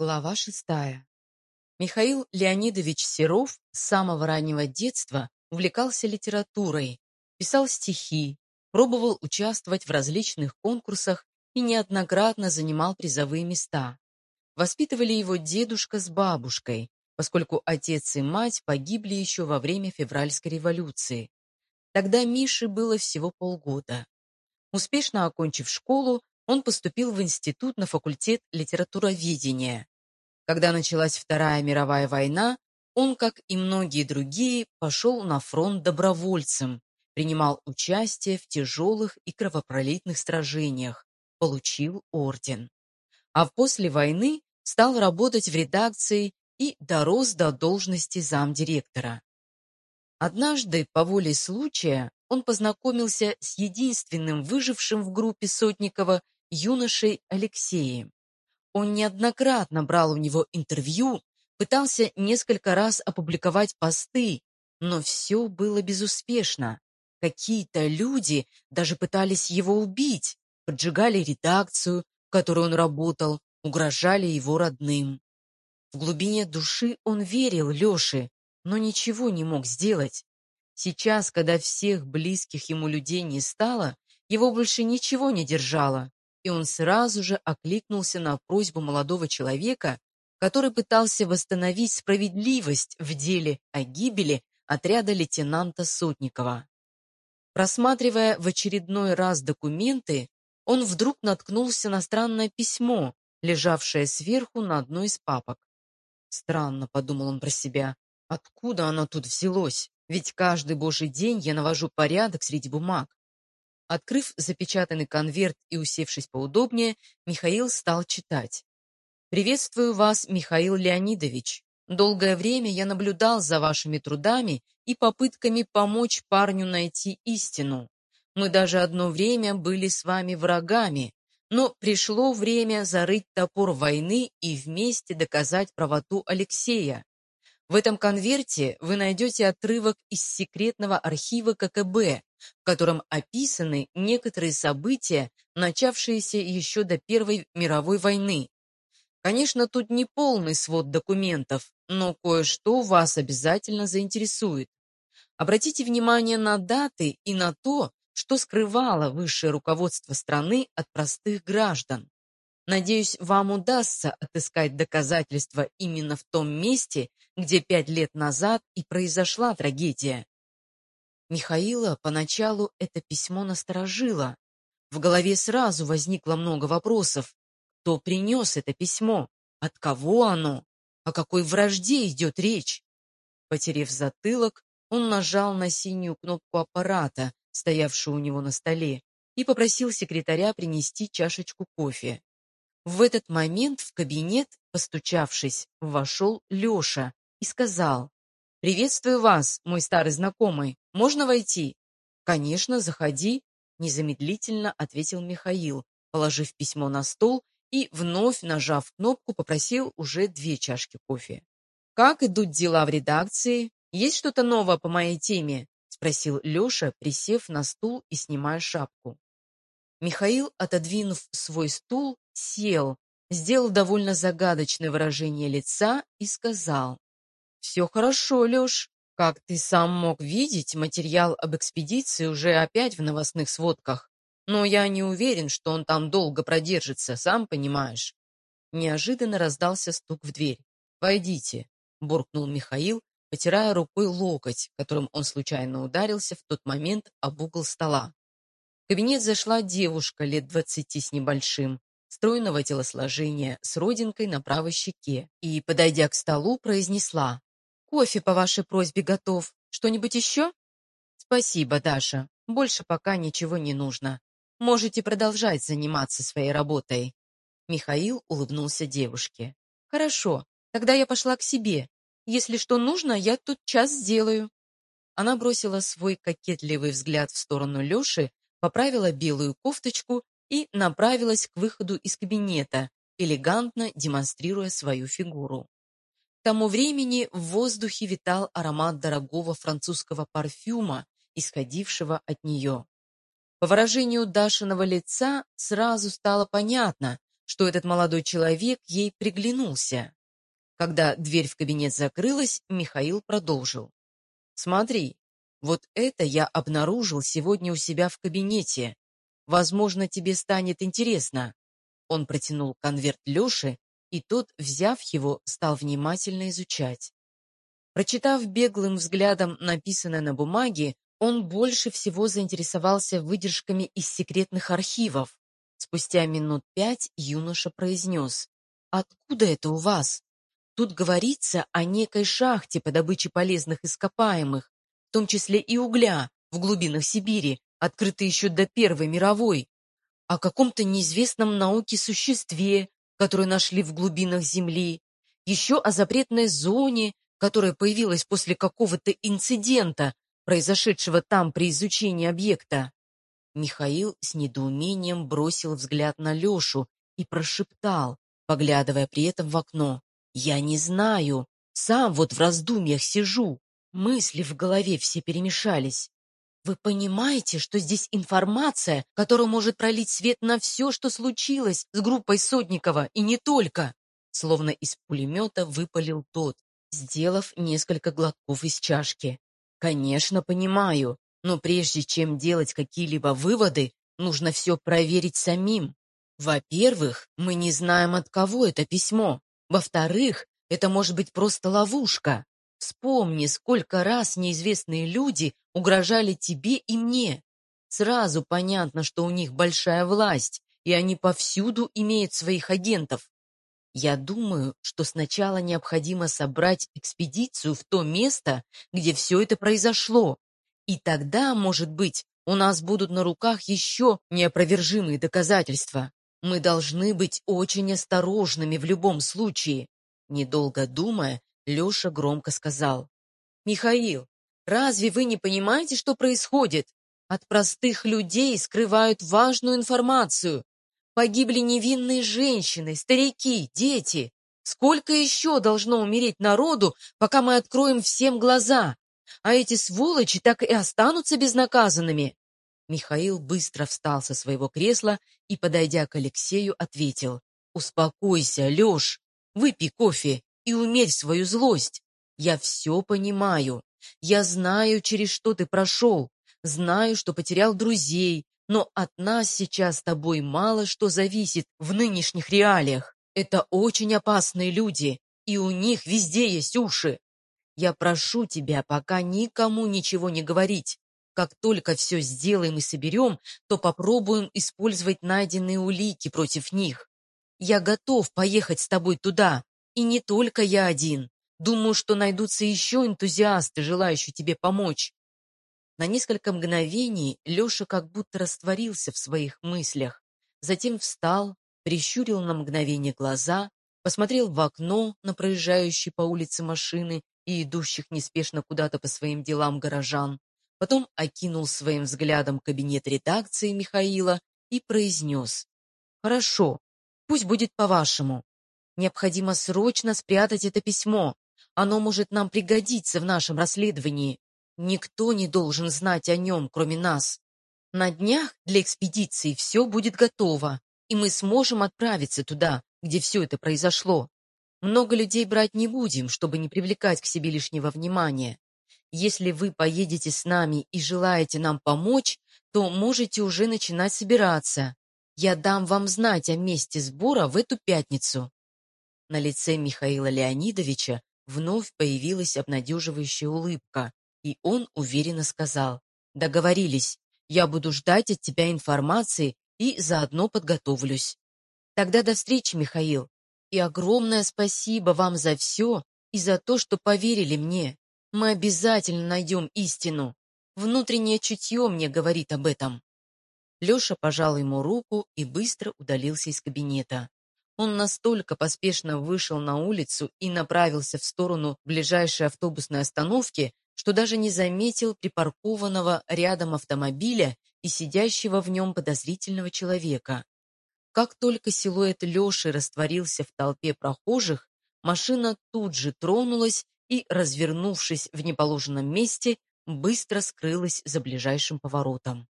Глава шестая. Михаил Леонидович Серов с самого раннего детства увлекался литературой, писал стихи, пробовал участвовать в различных конкурсах и неоднократно занимал призовые места. Воспитывали его дедушка с бабушкой, поскольку отец и мать погибли еще во время февральской революции. Тогда Мише было всего полгода. Успешно окончив школу, он поступил в институт на факультет литературоведения. Когда началась Вторая мировая война, он, как и многие другие, пошел на фронт добровольцем, принимал участие в тяжелых и кровопролитных сражениях, получил орден. А после войны стал работать в редакции и дорос до должности замдиректора. Однажды, по воле случая, он познакомился с единственным выжившим в группе Сотникова юношей Алексеем. Он неоднократно брал у него интервью, пытался несколько раз опубликовать посты, но все было безуспешно. Какие-то люди даже пытались его убить, поджигали редакцию, в которой он работал, угрожали его родным. В глубине души он верил Леше, но ничего не мог сделать. Сейчас, когда всех близких ему людей не стало, его больше ничего не держало и он сразу же окликнулся на просьбу молодого человека, который пытался восстановить справедливость в деле о гибели отряда лейтенанта Сотникова. Просматривая в очередной раз документы, он вдруг наткнулся на странное письмо, лежавшее сверху на одной из папок. «Странно», — подумал он про себя, — «откуда оно тут взялось? Ведь каждый божий день я навожу порядок среди бумаг. Открыв запечатанный конверт и усевшись поудобнее, Михаил стал читать. «Приветствую вас, Михаил Леонидович. Долгое время я наблюдал за вашими трудами и попытками помочь парню найти истину. Мы даже одно время были с вами врагами, но пришло время зарыть топор войны и вместе доказать правоту Алексея. В этом конверте вы найдете отрывок из секретного архива ККБ, в котором описаны некоторые события, начавшиеся еще до Первой мировой войны. Конечно, тут не полный свод документов, но кое-что вас обязательно заинтересует. Обратите внимание на даты и на то, что скрывало высшее руководство страны от простых граждан. Надеюсь, вам удастся отыскать доказательства именно в том месте, где пять лет назад и произошла трагедия. Михаила поначалу это письмо насторожило. В голове сразу возникло много вопросов. Кто принес это письмо? От кого оно? О какой вражде идет речь? Потерев затылок, он нажал на синюю кнопку аппарата, стоявшую у него на столе, и попросил секретаря принести чашечку кофе. В этот момент в кабинет, постучавшись, вошел Леша и сказал, «Приветствую вас, мой старый знакомый. Можно войти?» «Конечно, заходи», — незамедлительно ответил Михаил, положив письмо на стол и, вновь нажав кнопку, попросил уже две чашки кофе. «Как идут дела в редакции? Есть что-то новое по моей теме?» — спросил Леша, присев на стул и снимая шапку. Михаил, отодвинув свой стул, сел, сделал довольно загадочное выражение лица и сказал, «Все хорошо, Леш. Как ты сам мог видеть, материал об экспедиции уже опять в новостных сводках. Но я не уверен, что он там долго продержится, сам понимаешь». Неожиданно раздался стук в дверь. «Войдите», — буркнул Михаил, потирая рукой локоть, которым он случайно ударился в тот момент об угол стола. В кабинет зашла девушка лет двадцати с небольшим, стройного телосложения, с родинкой на правой щеке, и, подойдя к столу, произнесла «Кофе по вашей просьбе готов. Что-нибудь еще?» «Спасибо, Даша. Больше пока ничего не нужно. Можете продолжать заниматься своей работой». Михаил улыбнулся девушке. «Хорошо, тогда я пошла к себе. Если что нужно, я тут час сделаю». Она бросила свой кокетливый взгляд в сторону Леши, поправила белую кофточку и направилась к выходу из кабинета, элегантно демонстрируя свою фигуру. К тому времени в воздухе витал аромат дорогого французского парфюма, исходившего от нее. По выражению Дашиного лица сразу стало понятно, что этот молодой человек ей приглянулся. Когда дверь в кабинет закрылась, Михаил продолжил. «Смотри, вот это я обнаружил сегодня у себя в кабинете. Возможно, тебе станет интересно». Он протянул конверт Леше, и тот, взяв его, стал внимательно изучать. Прочитав беглым взглядом написанное на бумаге, он больше всего заинтересовался выдержками из секретных архивов. Спустя минут пять юноша произнес. «Откуда это у вас?» Тут говорится о некой шахте по добыче полезных ископаемых, в том числе и угля, в глубинах Сибири, открытой еще до Первой мировой, о каком-то неизвестном науке существе, которое нашли в глубинах Земли, еще о запретной зоне, которая появилась после какого-то инцидента, произошедшего там при изучении объекта. Михаил с недоумением бросил взгляд на Лешу и прошептал, поглядывая при этом в окно. Я не знаю. Сам вот в раздумьях сижу. Мысли в голове все перемешались. Вы понимаете, что здесь информация, которая может пролить свет на все, что случилось с группой Сотникова, и не только? Словно из пулемета выпалил тот, сделав несколько глотков из чашки. Конечно, понимаю, но прежде чем делать какие-либо выводы, нужно все проверить самим. Во-первых, мы не знаем, от кого это письмо. Во-вторых, это может быть просто ловушка. Вспомни, сколько раз неизвестные люди угрожали тебе и мне. Сразу понятно, что у них большая власть, и они повсюду имеют своих агентов. Я думаю, что сначала необходимо собрать экспедицию в то место, где все это произошло. И тогда, может быть, у нас будут на руках еще неопровержимые доказательства. Мы должны быть очень осторожными в любом случае. Недолго думая, Леша громко сказал. «Михаил, разве вы не понимаете, что происходит? От простых людей скрывают важную информацию. Погибли невинные женщины, старики, дети. Сколько еще должно умереть народу, пока мы откроем всем глаза? А эти сволочи так и останутся безнаказанными. Михаил быстро встал со своего кресла и, подойдя к Алексею, ответил. «Успокойся, Леш, выпей кофе и умерь свою злость. Я все понимаю. Я знаю, через что ты прошел. Знаю, что потерял друзей, но от нас сейчас с тобой мало что зависит в нынешних реалиях. Это очень опасные люди, и у них везде есть уши. Я прошу тебя пока никому ничего не говорить. Как только все сделаем и соберем, то попробуем использовать найденные улики против них. Я готов поехать с тобой туда, и не только я один. Думаю, что найдутся еще энтузиасты, желающие тебе помочь. На несколько мгновений Леша как будто растворился в своих мыслях. Затем встал, прищурил на мгновение глаза, посмотрел в окно на проезжающие по улице машины и идущих неспешно куда-то по своим делам горожан потом окинул своим взглядом кабинет редакции Михаила и произнес. «Хорошо, пусть будет по-вашему. Необходимо срочно спрятать это письмо. Оно может нам пригодиться в нашем расследовании. Никто не должен знать о нем, кроме нас. На днях для экспедиции все будет готово, и мы сможем отправиться туда, где все это произошло. Много людей брать не будем, чтобы не привлекать к себе лишнего внимания. Если вы поедете с нами и желаете нам помочь, то можете уже начинать собираться. Я дам вам знать о месте сбора в эту пятницу». На лице Михаила Леонидовича вновь появилась обнадеживающая улыбка, и он уверенно сказал, «Договорились, я буду ждать от тебя информации и заодно подготовлюсь. Тогда до встречи, Михаил, и огромное спасибо вам за все и за то, что поверили мне. Мы обязательно найдем истину. Внутреннее чутье мне говорит об этом. Леша пожал ему руку и быстро удалился из кабинета. Он настолько поспешно вышел на улицу и направился в сторону ближайшей автобусной остановки, что даже не заметил припаркованного рядом автомобиля и сидящего в нем подозрительного человека. Как только силуэт Леши растворился в толпе прохожих, машина тут же тронулась и, развернувшись в неположенном месте, быстро скрылась за ближайшим поворотом.